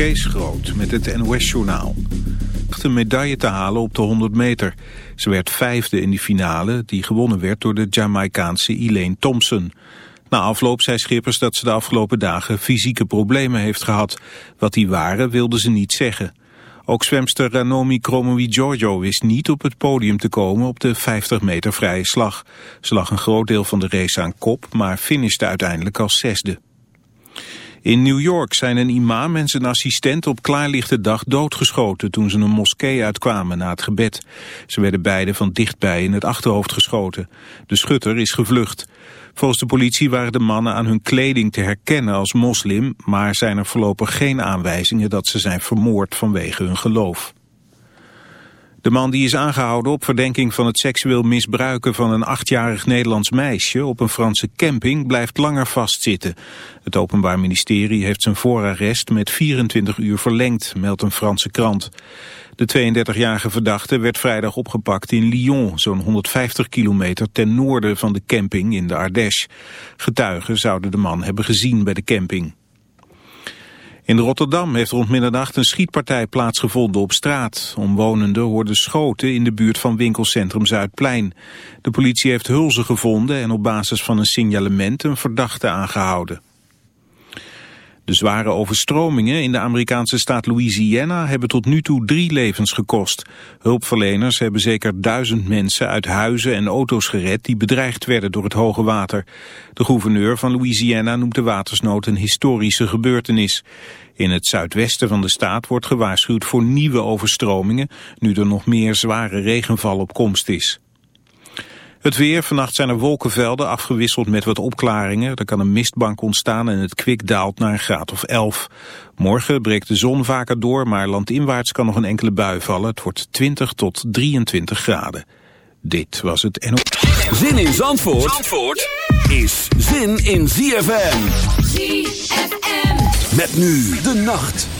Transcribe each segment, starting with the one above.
Kees Groot met het NOS-journaal. een medaille te halen op de 100 meter. Ze werd vijfde in die finale, die gewonnen werd door de Jamaicaanse Elaine Thompson. Na afloop zei Schippers dat ze de afgelopen dagen fysieke problemen heeft gehad. Wat die waren wilde ze niet zeggen. Ook zwemster Ranomi Kromowi Giorgio wist niet op het podium te komen op de 50 meter vrije slag. Ze lag een groot deel van de race aan kop, maar finishte uiteindelijk als zesde. In New York zijn een imam en zijn assistent op klaarlichte dag doodgeschoten toen ze een moskee uitkwamen na het gebed. Ze werden beide van dichtbij in het achterhoofd geschoten. De schutter is gevlucht. Volgens de politie waren de mannen aan hun kleding te herkennen als moslim, maar zijn er voorlopig geen aanwijzingen dat ze zijn vermoord vanwege hun geloof. De man die is aangehouden op verdenking van het seksueel misbruiken van een achtjarig Nederlands meisje op een Franse camping blijft langer vastzitten. Het Openbaar Ministerie heeft zijn voorarrest met 24 uur verlengd, meldt een Franse krant. De 32-jarige verdachte werd vrijdag opgepakt in Lyon, zo'n 150 kilometer ten noorden van de camping in de Ardèche. Getuigen zouden de man hebben gezien bij de camping. In Rotterdam heeft rond middernacht een schietpartij plaatsgevonden op straat. Omwonenden hoorden schoten in de buurt van winkelcentrum Zuidplein. De politie heeft hulzen gevonden en op basis van een signalement een verdachte aangehouden. De zware overstromingen in de Amerikaanse staat Louisiana hebben tot nu toe drie levens gekost. Hulpverleners hebben zeker duizend mensen uit huizen en auto's gered die bedreigd werden door het hoge water. De gouverneur van Louisiana noemt de watersnood een historische gebeurtenis. In het zuidwesten van de staat wordt gewaarschuwd voor nieuwe overstromingen, nu er nog meer zware regenval op komst is. Het weer, vannacht zijn er wolkenvelden afgewisseld met wat opklaringen. Er kan een mistbank ontstaan en het kwik daalt naar een graad of 11. Morgen breekt de zon vaker door, maar landinwaarts kan nog een enkele bui vallen. Het wordt 20 tot 23 graden. Dit was het NO. Zin in Zandvoort, Zandvoort is zin in ZFM. ZFM. Met nu de nacht.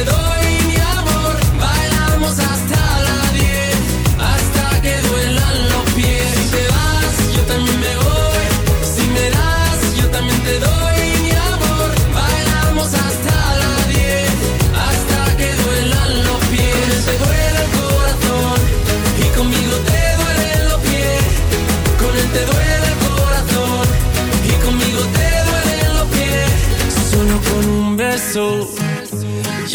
alrededor.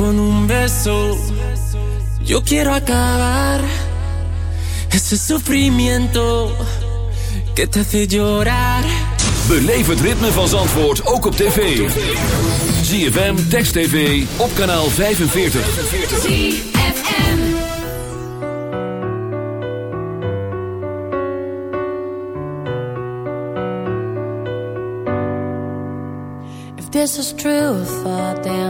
con un beso yo quiero acabar ese sufrimiento que te hace llorar. Beleef het ritme van Zandvoort ook op tv. ZFM, Text TV, op kanaal 45. If this is true thought, then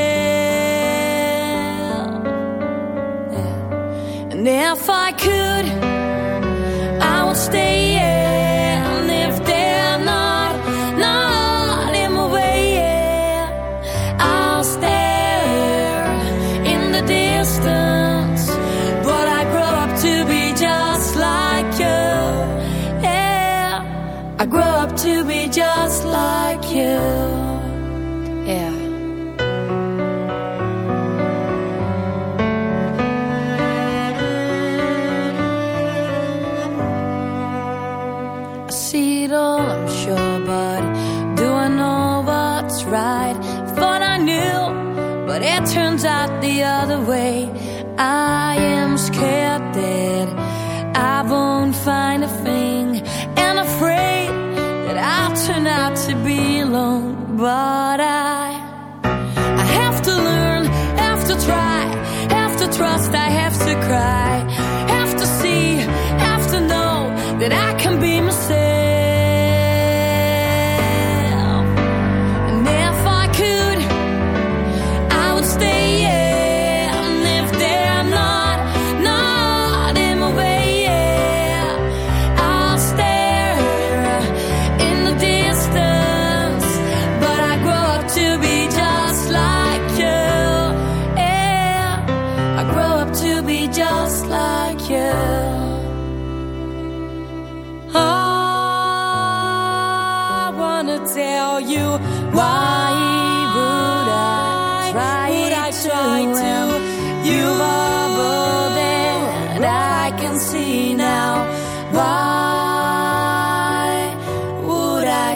And if I could, trust,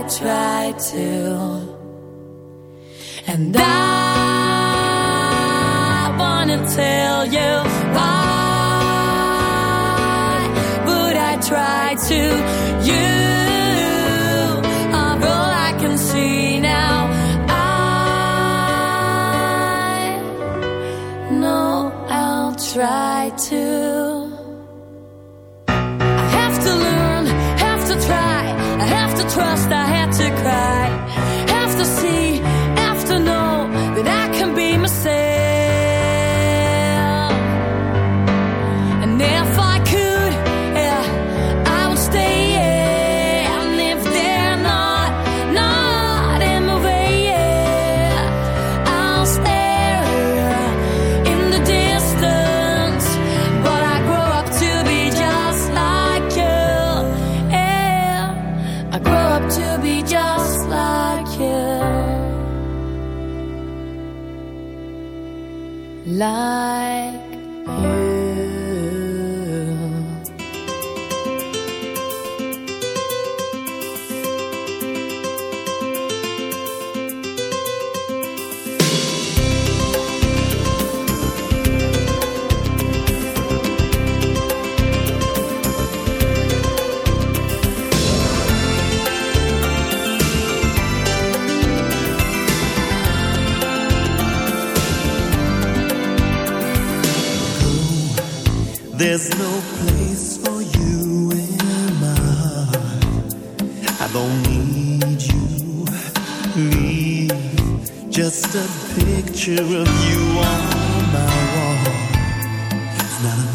try to. And I wanna tell you. picture of you on my wall. It's not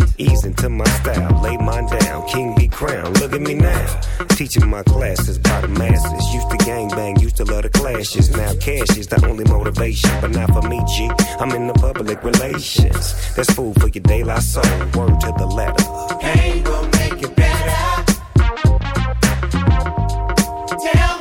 ease into my style. Lay mine down, king be crowned. Look at me now, teaching my classes by the masses. Used to gang bang, used to love the clashes. Now cash is the only motivation, but not for me, G. I'm in the public relations. That's food for your daily soul. Word to the letter. Pain will make it better. Tell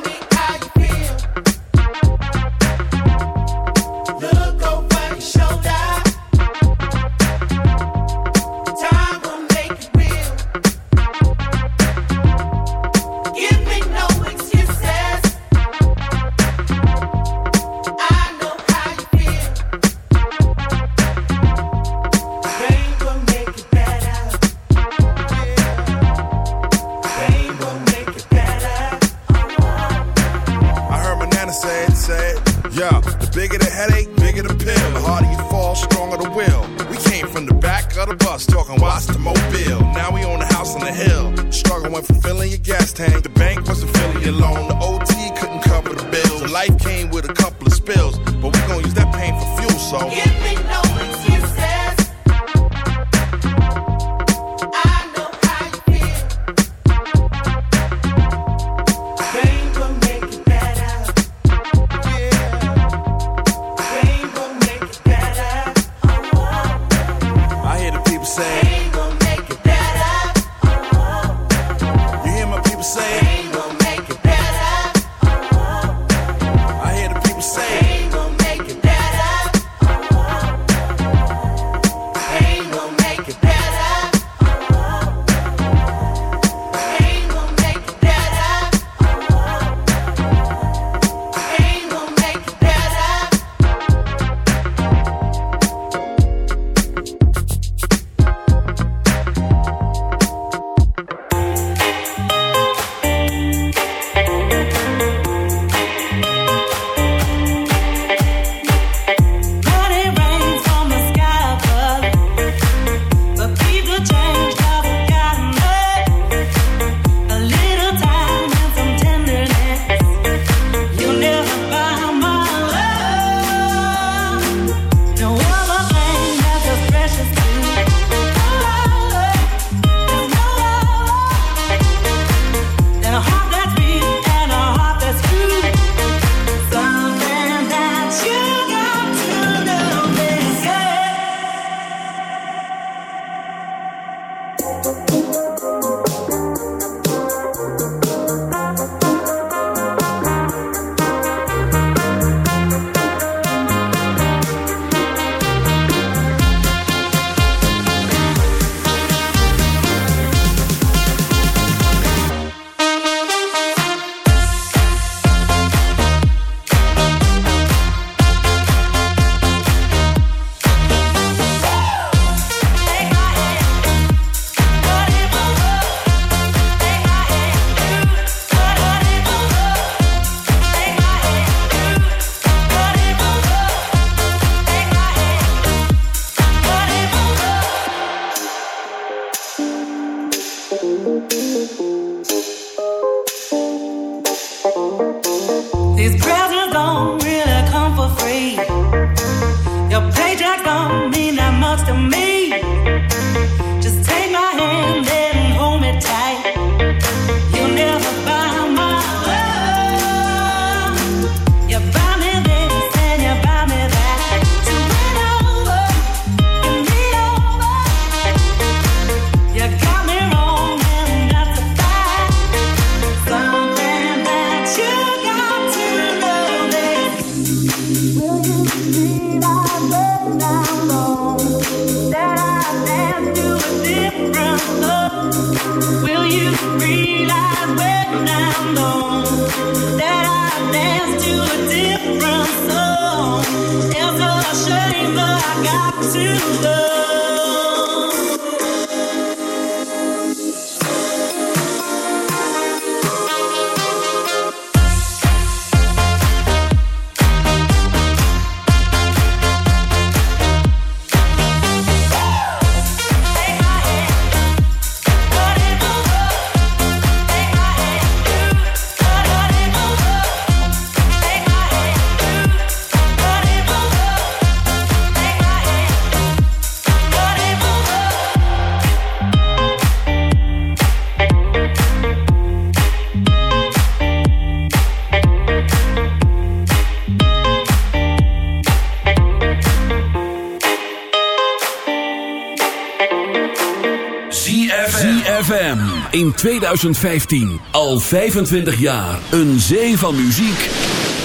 2015. Al 25 jaar. Een zee van muziek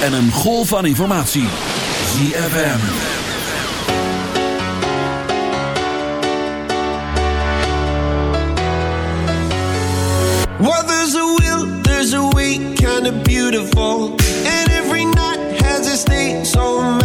en een golf van informatie. ZFM. Well, there's a will, there's a way, kind of beautiful. And every night has its state so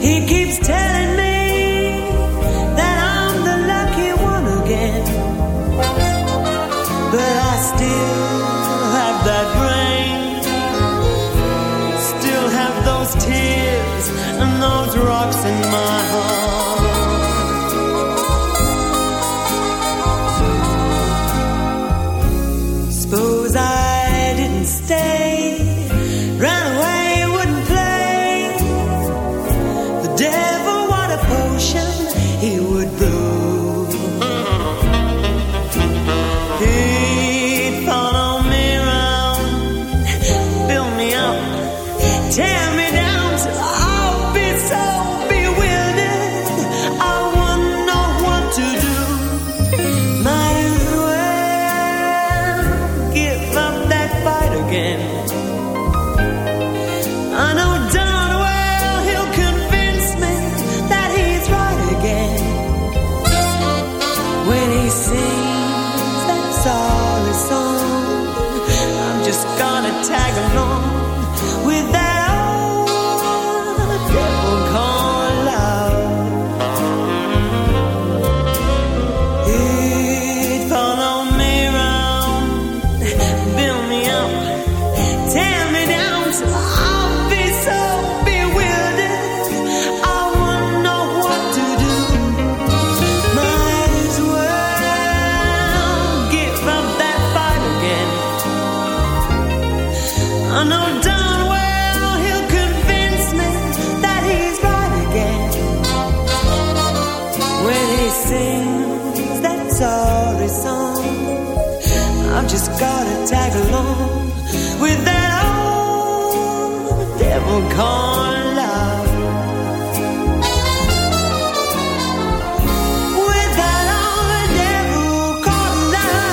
He keeps telling just gotta tag along with that old devil called love. With that old devil love.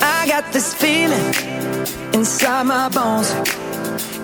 I got this feeling inside my bones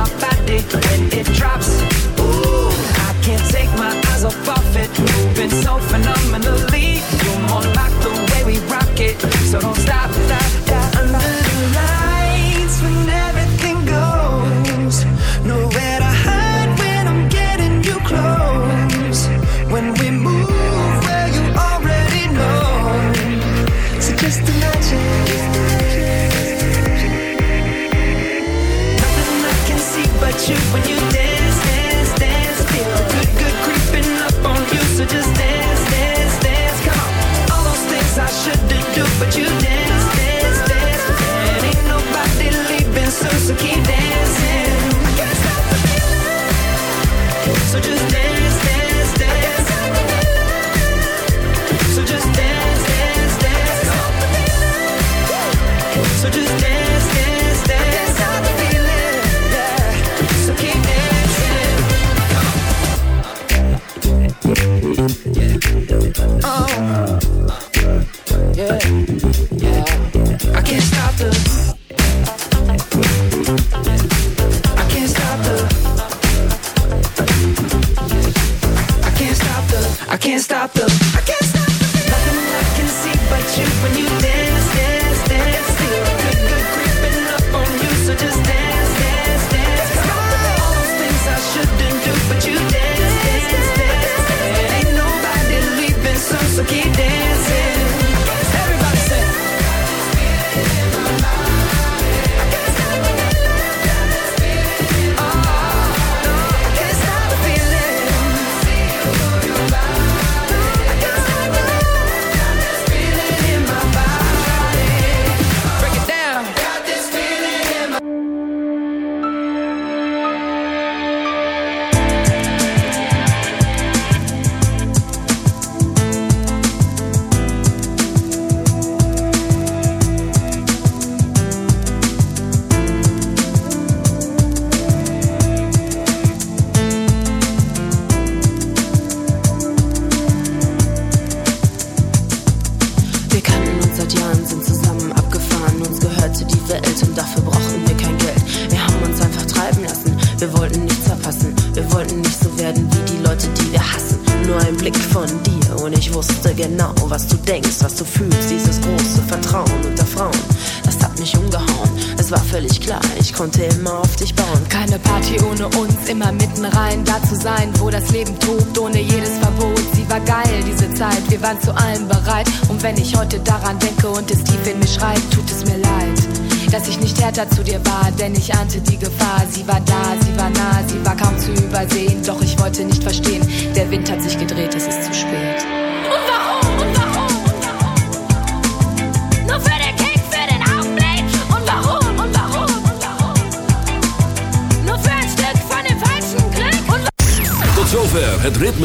my body when it drops. Ooh, I can't take my eyes off it. Moving so phenomenally. You more like the way we rock it. So don't stop.